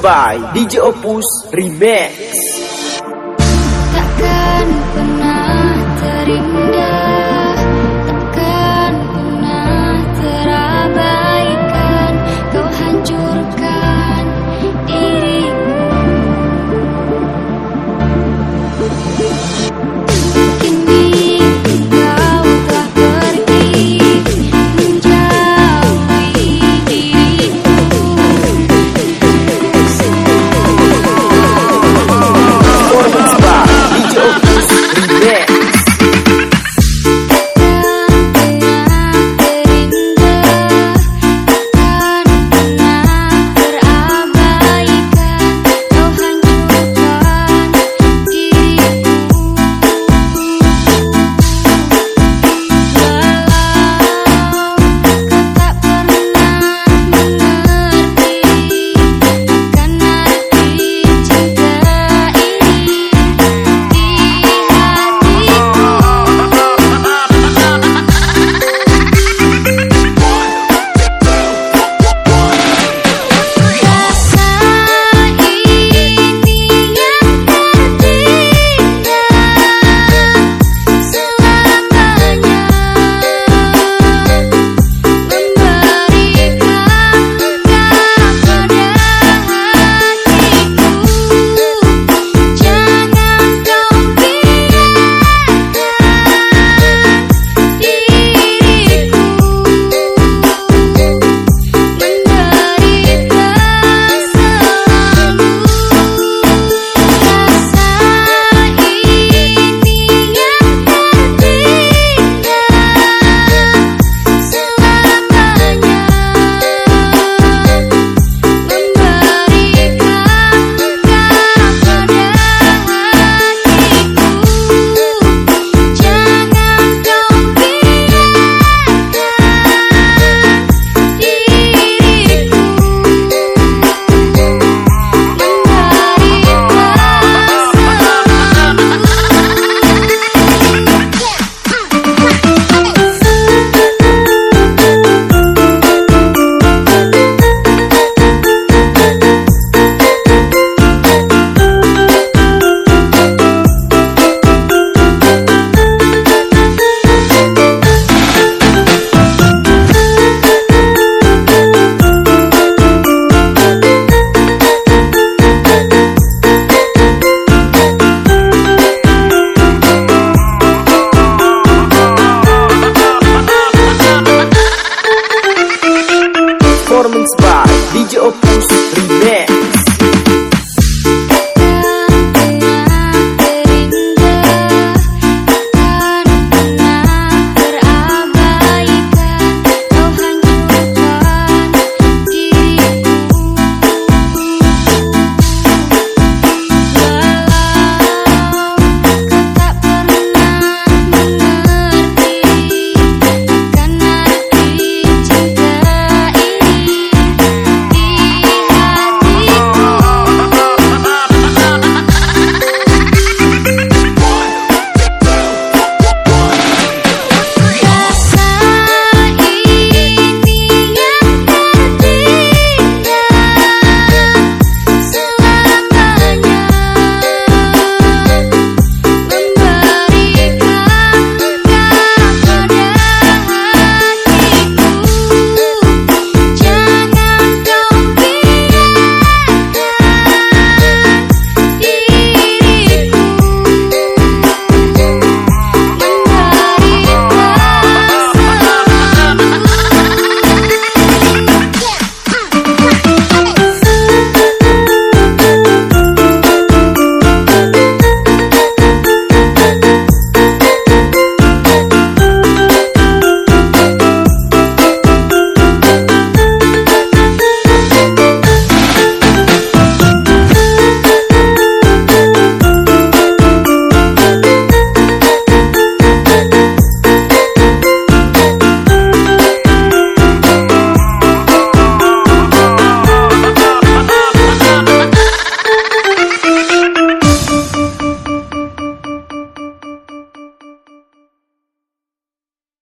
by DJ Opus Remix. Takkan